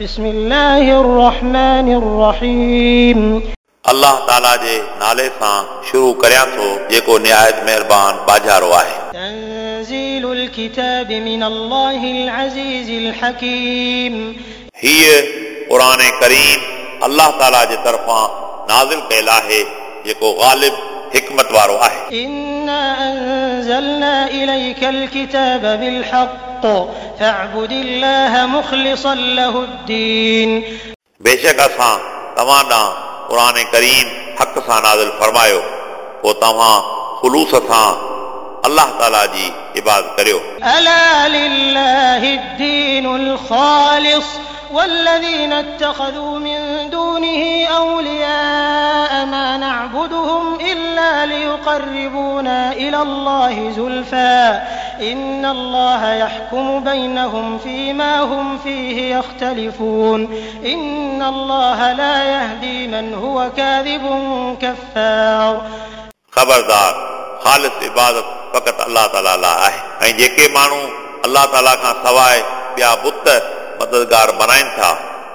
بسم الله الرحمن الرحيم. الله تعالى جي نالي سان شروع ڪريان ٿو جيڪو نهايت مهربان باجارو آهي تنزيل الكتاب من الله العزيز الحكيم هي قرآن كريم الله تعالى جي طرفان نازل ڪيل آهي جيڪو غالب حڪمت وارو آهي إنا أنزلنا إليك الكتاب بالحق فاعبد الله مخلصا له الدين बेशक असां तव्हां ॾांहुं क़ुर करीम हक़ सां नाज़िल फरमायो पोइ तव्हां ख़ुलूस सां अलाह ताला जी इबादत करियो ألا لله الدين الخالص والذين اتخذوا من دونه أولياء ما نعبدهم إلا ليقربونا إلى الله زلفى إن الله يحكم بينهم فيما هم فيه يختلفون إن الله لا يهدي من هو كاذب كفار ख़बरदार ख़ालिस इबादत फ़क़ति अलाह ताला लाइ आहे ऐं जेके माण्हू अलाह ताला खां सवाइ ॿिया बुत मददगार बणाइनि था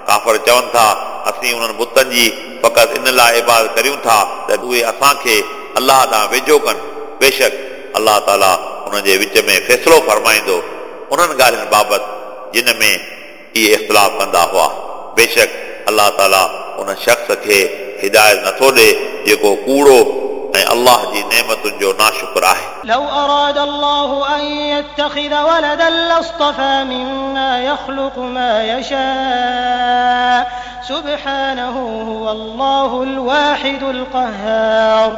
काफ़र चवनि था असीं उन्हनि बुतनि जी फ़क़ति इन लाइ इबादत करियूं था त उहे असांखे अलाह ॾांहुं वेझो कनि बेशक अलाह ताला उन जे विच में फ़ैसिलो फरमाईंदो उन्हनि ॻाल्हियुनि बाबति जिन में इहे इख़्तिलाफ़ कंदा हुआ बेशक अलाह ताला उन शख़्स खे हिदायत नथो ॾे जेको कूड़ो ऐं अलाह जी नेमतुनि जो नाशुक्र आहे لو أراد الله أن يتخذ ولدا لاصطفى مما يخلق ما يشاء سبحانه هو الله الواحد القهار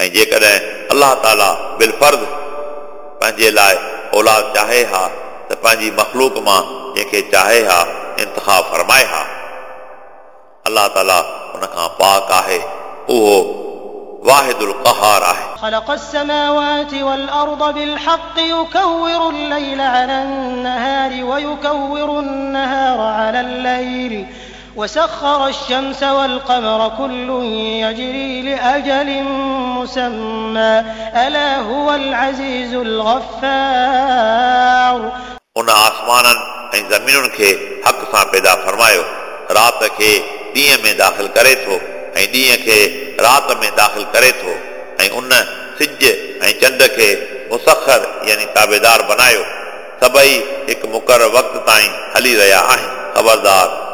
ऐं जेकॾहिं अलाह ताला बिलफर्द पंहिंजे लाइ औलाद चाहे हा त पंहिंजी मख़लूक मां जंहिंखे चाहे हा इंतिखा फरमाए हा अलाह ताला उन खां पाक आहे उहो वाहिदुल कहार आहे خلق السماوات والأرض بالحق يكور الليل على النهار ويكور النهار على الليل وسخر الشمس والقمر كل يجري لأجل مسمى ألا هو العزيز الغفار उन आसमाननि ऐं ज़मीनुनि खे हक़ सां पैदा फरमायो राति खे ॾींहं में दाख़िल करे थो ऐं ॾींहं खे राति में दाख़िल करे थो ऐं उन सिज ऐं चंड खे मुसखर यानी ताबेदार बनायो सभई हिकु मुक़ररु वक़्त ताईं हली रहिया आहिनि ख़बरदार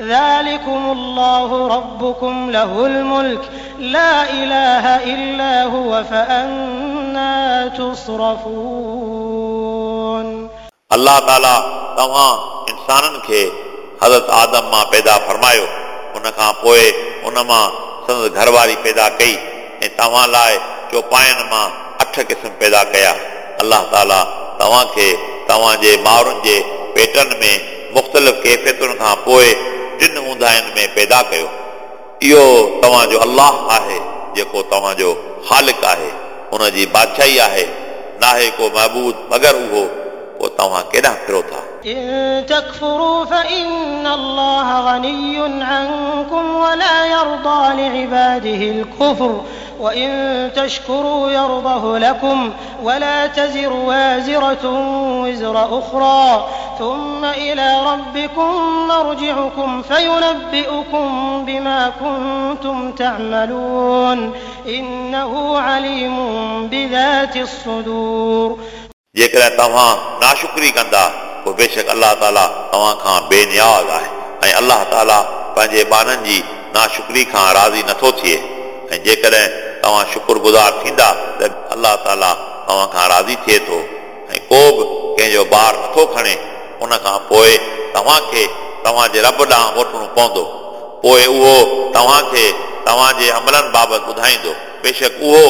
ذلكم الله ربكم له الملك لا إله إلا هو فأنا تصرفون अलाह ताला तव्हां इंसाननि खे हज़रत आदम मां पैदा फरमायो उन खां पोइ उन मां संदसि घरवारी पैदा कई ऐं तव्हां लाइ चौपाइनि मां अठ क़िस्म पैदा कया अलाह ताला तव्हांखे तव्हांजे माउरुनि जे पेटनि में मुख़्तलिफ़ कैफ़ियतुनि खां पोइ टिनि ऊंदाहियुनि में पैदा कयो इहो तव्हांजो अलाह आहे जेको तव्हांजो ख़ालिक आहे उन जी बादशाही आहे नाहे को महबूद मगर उहो पोइ तव्हां केॾांहुं फिरो था إن تكفروا فإن الله غني عنكم ولا يرضى لعباده الكفر وإن تشكروا يرضه لكم ولا تزر وازرة وزر أخرى ثم إلى ربكم مرجعكم فينبئكم بما كنتم تعملون إنه عليم بذات الصدور जेकॾहिं तव्हां नाशुक्री कंदा पोइ बेशक अलाह ताला तव्हां खां बेनियाज़ आहे ऐं अलाह ताला पंहिंजे ॿारनि जी नाशुक्री खां राज़ी नथो थिए ऐं जेकॾहिं तव्हां शुक्रगुज़ार थींदा त अलाह ताला तव्हां खां राज़ी थिए थो ऐं को बि कंहिंजो ॿार नथो खणे उन खां पोइ तव्हांखे तव्हांजे रब ॾांहुं मोटणो पवंदो पोइ उहो तव्हांखे तव्हांजे अमलनि बाबति ॿुधाईंदो बेशक उहो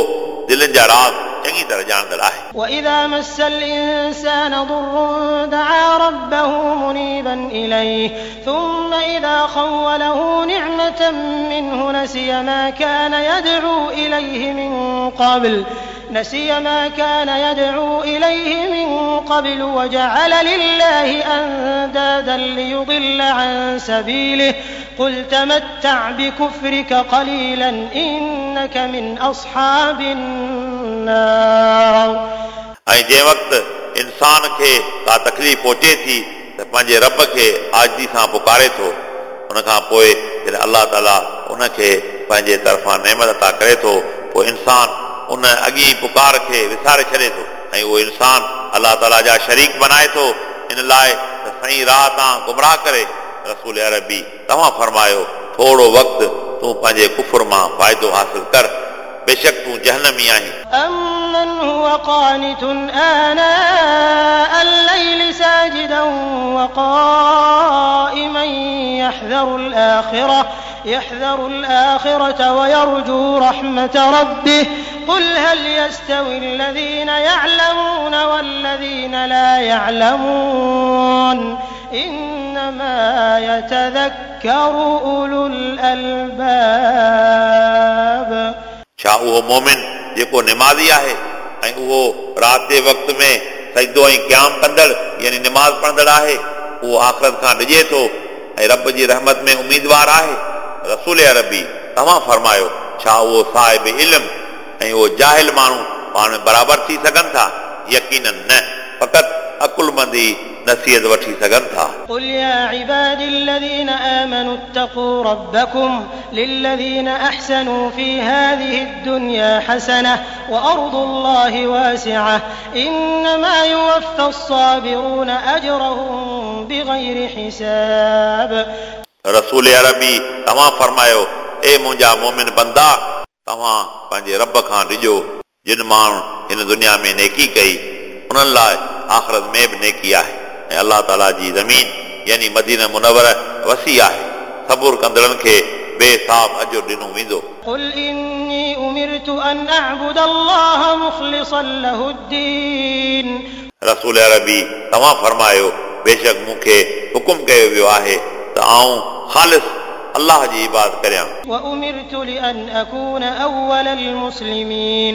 दिलनि जा राज़ चङी तरह ॼाणंदड़ आहे وإذا مس الإنسان ضر دعا ربه منيبا إليه ثم إذا خوله نعمة منه نسي ما كان يدعو إليه من قبل نسي ما كان يدعو إليه من قبل وجعل لله أندادا ليضل عن سبيله قل تمتع بكفرك قليلا إنك من أصحاب النار ऐं जंहिं वक़्तु इंसान खे का तकलीफ़ पहुचे थी त पंहिंजे रब खे आजी सां पुकारे थो उनखां पोइ जॾहिं अलाह ताला उनखे पंहिंजे तरफ़ां नेमत अता करे थो पोइ इंसान उन अॻी पुकार खे विसारे छॾे थो ऐं उहो इंसान अलाह ताला जा शरीक बनाए थो इन लाइ त सही राह तां गुमराह करे रसूल अरबी तव्हां फरमायो थोरो वक़्तु तूं पंहिंजे कुफुर मां फ़ाइदो हासिल कर बेशक तूं जहनमी आहीं أمن هو قانت آناء الليل ساجدا وقائما يحذر الآخرة يحذر الآخرة ويرجو رحمة ربه قل هل يستوي الذين يعلمون والذين لا يعلمون إنما يتذكر أولو الألباب छा उहो मोमिन जेको निमाज़ी आहे ऐं उहो राति जे वक़्त में सजदो ऐं क़याम कंदड़ यानी निमाज़ पढ़ंदड़ आहे उहो आख़िरत खां डिॼे थो ऐं रब जी रहमत में उमेदवार आहे रसूल अरबी तव्हां फरमायो छा उहो साहिब इल्मु ऐं उहो जाहिल माण्हू पाण में बराबरि थी सघनि था यकीन न फ़क़ति अकुलमंदी नसीहत वठी सघनि था قل يا عبادي الذين آمنوا اتقوا ربكم للذين أحسنوا في هذه الدنيا حسنة وأرض الله واسعة إنما يوفى الصابرون أجرهم بغير حساب रसूल अरबी तव्हां फरमायो ए मुंहिंजा मोमिन बंदा तव्हां पंहिंजे रब खां ॾिजो जिन माण्हू हिन दुनिया में नेकी कई उन्हनि लाइ आख़िरत में बि नेकी आहे ऐं अलाह ताला जी ज़मीन यानी मदीन मुनवर वसी आहे सबुर कंदड़नि खे बेसाब अजो ॾिनो वेंदो قل إني أمرت أن أعبد الله مخلصا له الدين रसूल अरबी तव्हां फरमायो बेशक मूंखे हुकुम कयो वियो आहे त आऊं ख़ालिस अलाह जी इबादत करियां وأمرت لأن أكون أول المسلمين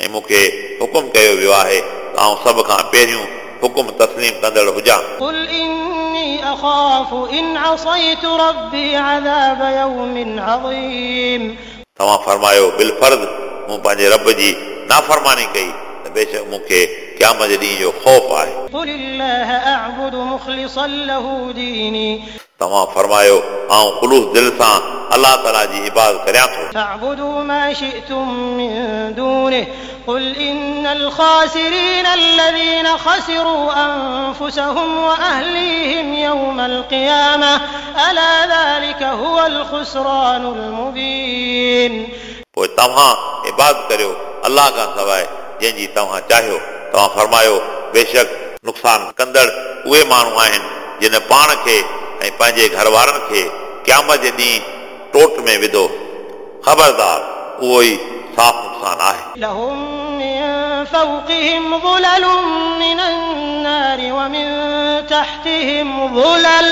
ऐं मूंखे हुकुम कयो वियो आहे त आऊं सभ खां पहिरियों हुकुम तस्लीम कंदड़ हुजां قل إني أخاف إن عصيت ربي عذاب يوم عظيم तव्हां फरमायो बिल फर्ज़ मूं पंहिंजे रब जी नाफ़रमानी कई त बेशक मूंखे क़यामत जे ॾींहं जो ख़ौफ़ आहे قل الله أعبد مخلصا له ديني तव्हां फरमायो आऊं ख़ुलूस दिलि सां अलाह ताला जी इबादत करियां थो فاعبدوا ما شئتم من دونه قل إن الخاسرين الذين خسروا أنفسهم وأهليهم يوم القيامة ألا ذلك هو الخسران المبين पोइ तव्हां इबादत करियो अलाह खां सवाइ जंहिंजी तव्हां चाहियो तव्हां फरमायो बेशक नुक़सान कंदड़ उहे माण्हू आहिनि जिन पाण खे ऐं पंहिंजे घर वारनि खे क़यामत जे ॾींहुं टोट में विधो ख़बरदार उहो ई साफ़ नुक़सान आहे لهم من فوقهم ظلل من النار ومن تحتهم ظلل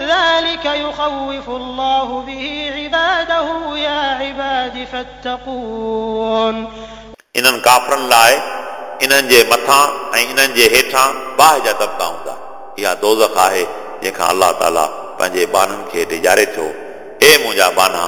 ذلك يخوف الله به عباده يا عباد فاتقون इन्हनि काफ़रनि लाइ इन्हनि जे मथां ऐं इन्हनि जे हेठां बाहि जा तबिका हूंदा इहा दोज़ख आहे जंहिंखां अलाह ताला पंहिंजे बाननि खे ॾिजारे थो ए मुंहिंजा बाना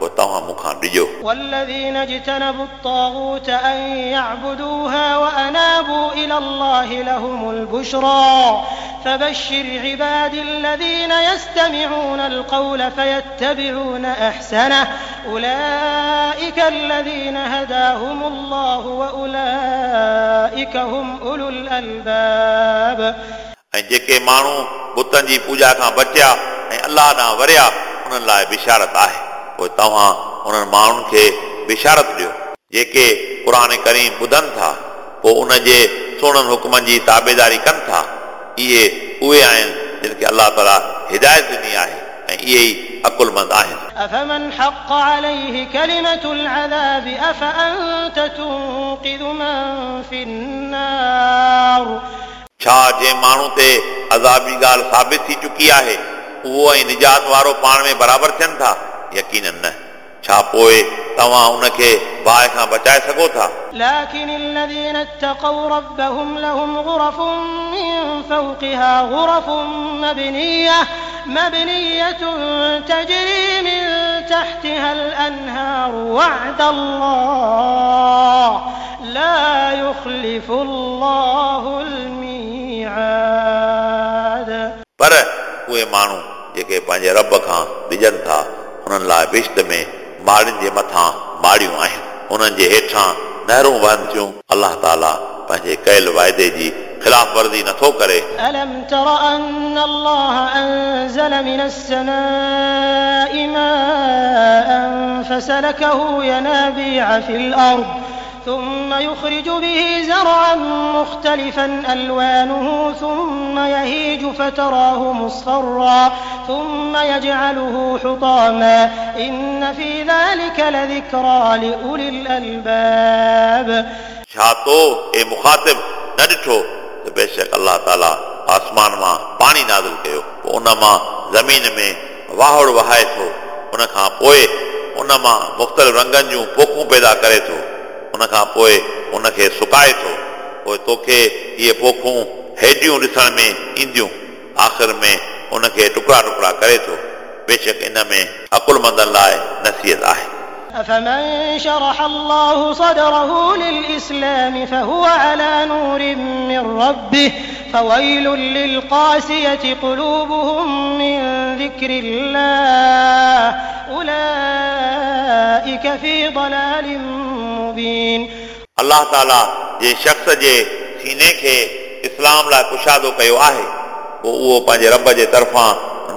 पोइ तव्हां मूंखां ॾिजो والذين اجتنبوا الطاغوت أن يعبدوها وأنابوا إلى الله لهم البشرى فبشر عبادي الذين يستمعون القول فيتبعون أحسنه أولئك الذين هداهم الله وأولئك هم أولو الألباب ऐं जेके माण्हू बुतनि जी पूॼा खां बचिया ऐं अलाह ॾांहुं वरिया उन्हनि लाइ बिशारत आहे पोइ तव्हां उन्हनि माण्हुनि खे बिशारत ॾियो जेके क़ुर करीम ॿुधनि था पोइ उन जे सुहिणनि हुकमनि जी ताबेदारी कनि था इहे उहे आहिनि जिन खे अलाह ताला हिदायत ॾिनी आहे ऐं इहे ई अकुलमंद आहिनि أفمن حق عليه كلمة العذاب أفأنت تنقذ من في النار छा जंहिं माण्हू ते अज़ाबी ॻाल्हि साबित थी चुकी आहे उहो ऐं निजात वारो पाण में बराबरि थियनि था यकीन न छा पोइ तव्हां उनखे बाहि खां बचाए सघो था لكن الذين اتقوا ربهم لهم غرف من فوقها غرف مبنية مبنية تجري من تحتها الأنهار وعد الله لا يخلف الله पर उहे माण्हू जेके पंहिंजे रब खां ॾिजनि था उन्हनि लाइ बिश्त में माड़ियुनि जे मथां माड़ियूं आहिनि उन्हनि जे हेठां नहरूं वहनि थियूं अलाह ताला पंहिंजे कयल वाइदे जी ख़िलाफ़ वर्ज़ी नथो करे ألم تر أن الله أنزل من السماء ماء فسلكه ينابيع في الأرض ثم يخرج به زرعا مختلفا ألوانه ثم يهيج فتراه مصفرا ثم يجعله حطاما إن في ذلك لذكرى لأولي الألباب छा तो ए मुखातिब न ॾिठो त बेशक अलाह ताला आसमान मां पाणी नाज़िल कयो पोइ उन मां ज़मीन में वाहड़ वहाए थो उन खां पोइ उन मां मुख़्तलिफ़ रंगनि जूं पोखूं पैदा करे थो उन खां पोइ उनखे सुकाए थो पोइ तोखे इहे पोखूं हेडियूं ॾिसण में ईंदियूं आख़िर में उनखे टुकड़ा टुकड़ा करे थो बेशक इन में अकुलमंदनि लाइ नसीहत आहे أفمن شرح الله صدره للإسلام فهو على نور من ربه فويل للقاسية قلوبهم من ذكر الله أولئك في ضلال مبين अलाह ताला जे शख़्स जे सीने खे इस्लाम लाइ कुशादो कयो आहे पोइ उहो पंहिंजे रब जे तरफ़ां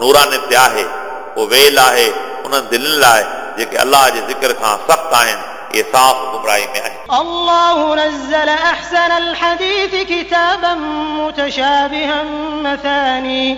नूरानित ते आहे उहो वेल आहे उन्हनि दिलनि लाइ जेके अलाह जे ज़िक्र खां सख़्तु आहिनि इहे साफ़ गुमराही में आहिनि الله نزل أحسن الحديث كتابا متشابها مثاني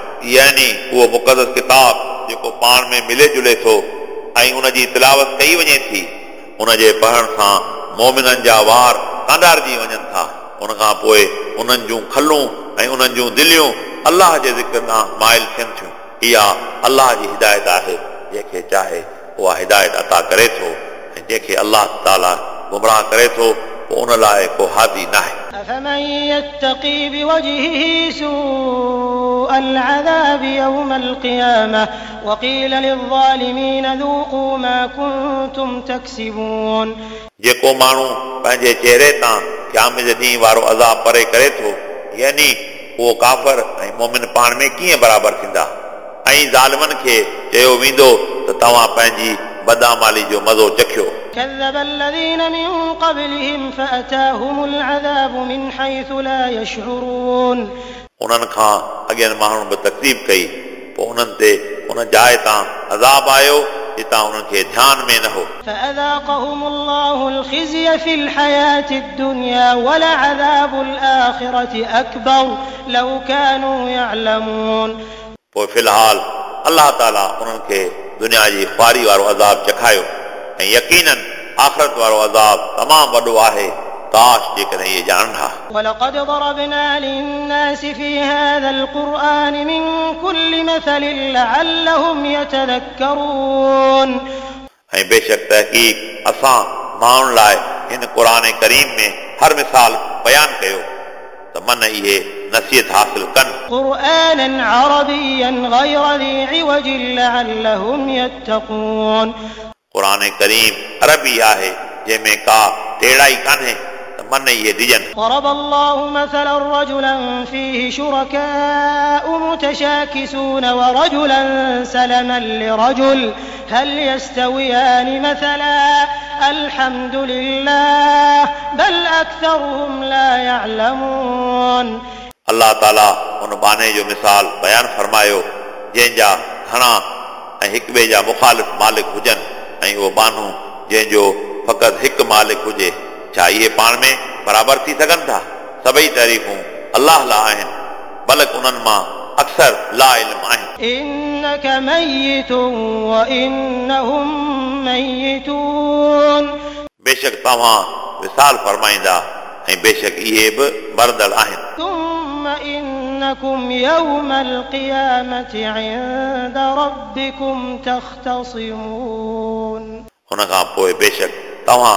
कलाम नाज़िल फरमायो यानी उहो मुक़दस किताब जेको पाण में मिले जुले थो ऐं उन जी तिलावत कई वञे थी उन जे पढ़ण सां मोमिननि जा वार कांडारजी वञनि था उन खां पोइ उन्हनि जूं खलूं ऐं उन्हनि जूं दिलियूं अलाह जे ज़िक्र ॾांहुं माइल थियनि थियूं इहा अलाह जी हिदायत आहे जंहिंखे चाहे उहा हिदायत अता करे थो ऐं जंहिंखे अलाह ताला गुमराह करे थो पोइ उन लाइ को हादी न आहे أفمن يتقي بوجهه سوء العذاب يوم القيامة وقيل للظالمين ذوقوا ما كنتم تكسبون जेको माण्हू पंहिंजे चेहरे तां क़याम जे ॾींहुं वारो अज़ाब परे करे थो यानी उहो काफ़र ऐं मोमिन पाण में कीअं बराबरि थींदा ऐं ज़ालिमनि खे चयो वेंदो त तव्हां पंहिंजी बदामाली जो मज़ो चखियो كذب الذين من قبلهم فأتاهم العذاب من حيث لا يشعرون उन्हनि खां अॻियनि माण्हुनि बि तकलीफ़ कई पोइ उन्हनि ते उन जाइ तां अज़ाब आयो जितां उन्हनि खे ध्यान में न हो فأذاقهم الله الخزي في الحياة الدنيا ولعذاب الآخرة أكبر لو كانوا يعلمون पोइ फ़िलहाल अलाह ताला उन्हनि खे दुनिया जी ख़्वारी वारो अज़ाब चखायो ऐं यकीनन आख़िरत वारो अज़ाब तमामु वॾो आहे काश जेकॾहिं इहे ॼाणनि हा ولقد ضربنا للناس في هذا القرآن من كل مثل لعلهم يتذكرون ऐं बेशक तहक़ीक़ असां माण्हुनि लाइ हिन क़ुर करीम में हर मिसाल बयानु कयो त मन इहे नसीहत हासिल कनि قرآنا عربيا غير ذي عوج لعلهم يتقون क़ुर करीम अरबी आहे जंहिंमें का टेड़ाई कान्हे त मन इहे ॾिजनि ضرب الله مثلا رجلا فيه شركاء متشاكسون ورجلا سلما لرجل هل يستويان مثلا الحمد لله بل أكثرهم لا يعلمون अलाह ताला उन बाने जो मिसाल बयानु फरमायो जंहिंजा घणा ऐं हिक ॿिए जा मुखालिफ़ मालिक हुजनि ऐं उहो बानो जंहिंजो फ़क़ति हिकु मालिक हुजे छा इहे पाण में बराबरि थी सघनि था सभई तारीफ़ूं अलाह लाइ आहिनि बल्कि उन्हनि मां अक्सर ला इल्म आहिनि إنك ميت وإنهم ميتون बेशक तव्हां विसाल फरमाईंदा ऐं बेशक इहे बि मरदड़ आहिनि ثم إنكم يوم القيامة عند ربكم تختصمون हुन खां पोइ बेशक तव्हां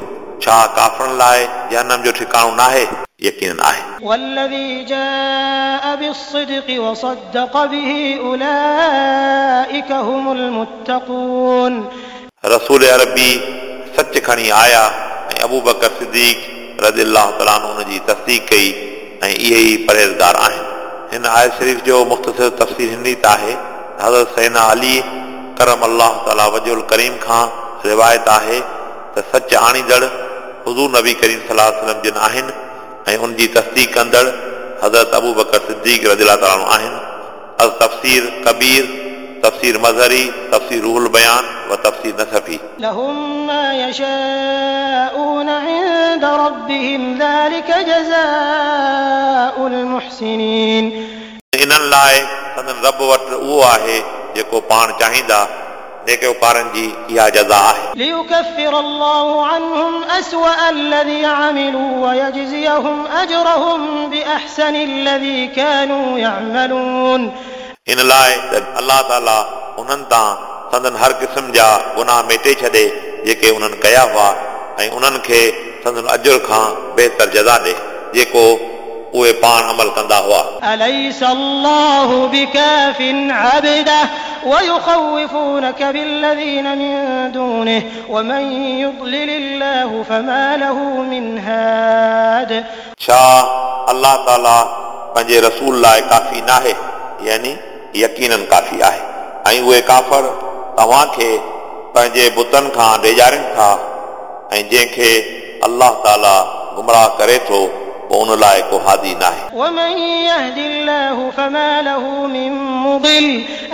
छा काफ़रनि लाइ जनम जो ठिकाणो नाहे यकीन आहे والذي جاء بالصدق وصدق به أولئك هم المتقون रसूल अरबी सच खणी आया ऐं अबू बकर सिद्दीक रज़ी अलाह ताला हुन जी तस्दीक कई ऐं इहे ई परहेज़गार आहिनि हिन आयत शरीफ़ जो मुख़्तसिर तफ़सीर हिन त आहे हज़रत सैना अली करम अलाह ताला वजुल करीम खां रिवायत आहे त सच आणींदड़ हज़ूर नबी करीम सलाह वसलम जिन आहिनि ऐं उन जी तस्दीक कंदड़ हज़रत अबू बकर सिद्दीक रज़ी अला ताला आहिनि अल तफ़सीर कबीर तफ़सीर मज़हरी तफ़सीर रूहुल बयान व तफ़सीर नसफ़ी لهم ما يشاءون عند ربهم ذلك جزاء المحسنين इन्हनि लाइ संदन रब वटि उहो आहे जेको पाण चाहींदा नेकोकारनि जी इहा जज़ा आहे ليكفر الله عنهم أسوأ الذي عملوا ويجزيهم أجرهم بأحسن الذي كانوا يعملون इन लाइ त अलाह ताला उन्हनि तां संदन हर क़िस्म जा गुनाह मेटे छॾे जेके उन्हनि कया हुआ ऐं उन्हनि खे संदन अजुर खां बहितर जज़ा ॾे जेको उहे पाण अमल कंदा हुआ أليس الله بكاف عبده ويخوفونك بالذين من دونه ومن يضلل الله فما له من هاد छा अलाह ताला पंहिंजे रसूल लाइ काफ़ी नाहे यानी यकीनन काफ़ी आहे ऐं उहे काफ़र तव्हांखे पंहिंजे बुतनि खां ॾेजारिनि था ऐं जंहिंखे अलाह ताला गुमराह करे थो पोइ उन लाइ को हादी नाहे ومن يهد الله فما له من مضل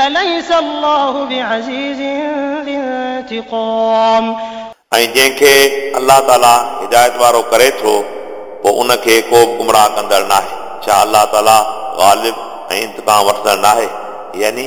أليس الله بعزيز ذي انتقام ऐं जंहिंखे अलाह ताला हिदायत वारो करे थो पोइ उनखे को बि गुमराह कंदड़ नाहे छा अलाह ताला ग़ालिब ऐं इंतकाम वठंदड़ नाहे यानी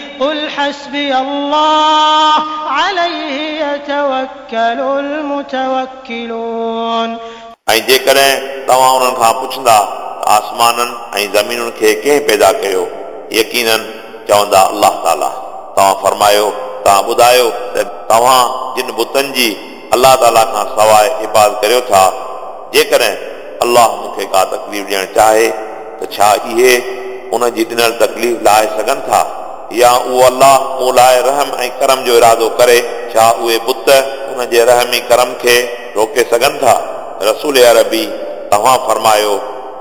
قل حسبي الله عليه يتوكل المتوكلون ऐं जेकॾहिं तव्हां उन्हनि खां पुछंदा त आसमाननि ऐं ज़मीनुनि खे कंहिं पैदा कयो यकीननि चवंदा अलाह ताला तव्हां फरमायो तव्हां ॿुधायो त तव्हां जिन बुतनि जी अलाह ताला खां सवाइ इबाद करियो था जेकॾहिं अलाह मूंखे का तकलीफ़ ॾियणु चाहे त छा इहे उन जी ॾिनल तकलीफ़ लाहे सघनि था या उहो अलाह मूं लाइ रहम ऐं करम जो इरादो करे छा उहे बुत उन जे रहम ऐं करम खे रोके सघनि था रसूल अरबी तव्हां फरमायो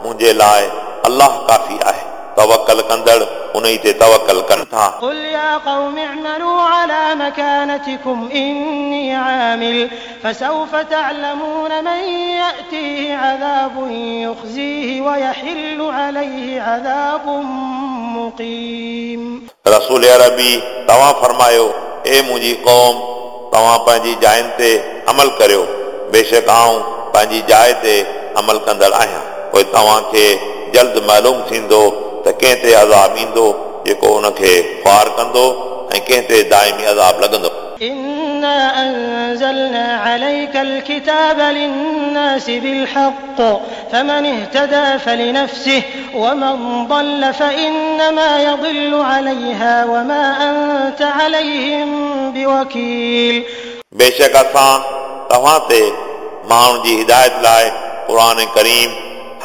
मुंहिंजे लाइ अलाह काफ़ी आहे توکل کندڑ انہی تے توکل کن تھا قل یا قوم اعملوا على مكانتكم انی عامل فسوف تعلمون من يأتيه عذاب يخزيه ويحل عليه عذاب مقيم۔ رسول عربی تواں فرمایو اے مجھے قوم تواں پانجی جائن تے عمل کریو۔ بے شک آؤں پانجی جائے تے عمل کندڑ آیاں کوئی تواں کے جلد معلوم تھیندو۔ त कंहिं ते अज़ाब ईंदो जेको उनखे ख्वार कंदो ऐं कंहिं ते दाइमी अज़ाब लॻंदो إنا أنزلنا عليك الكتاب للناس بالحق فمن اهتدى فلنفسه ومن ضل فإنما يضل عليها وما أنت عليهم بوكيل बेशक असां तव्हां ते माण्हुनि जी हिदायत लाइ क़ुर करीम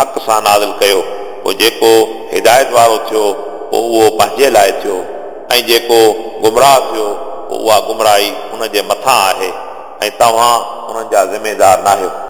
हक़ सां नाज़िल कयो پوءِ جيڪو هدايت وارو ٿيو پوءِ اهو پنهنجي لاءِ ٿيو ۽ جيڪو گمراهه ٿيو پوءِ اها گمراهي هن جي مٿان آهي ۽ توهان هنن جا ذميدار ناهيو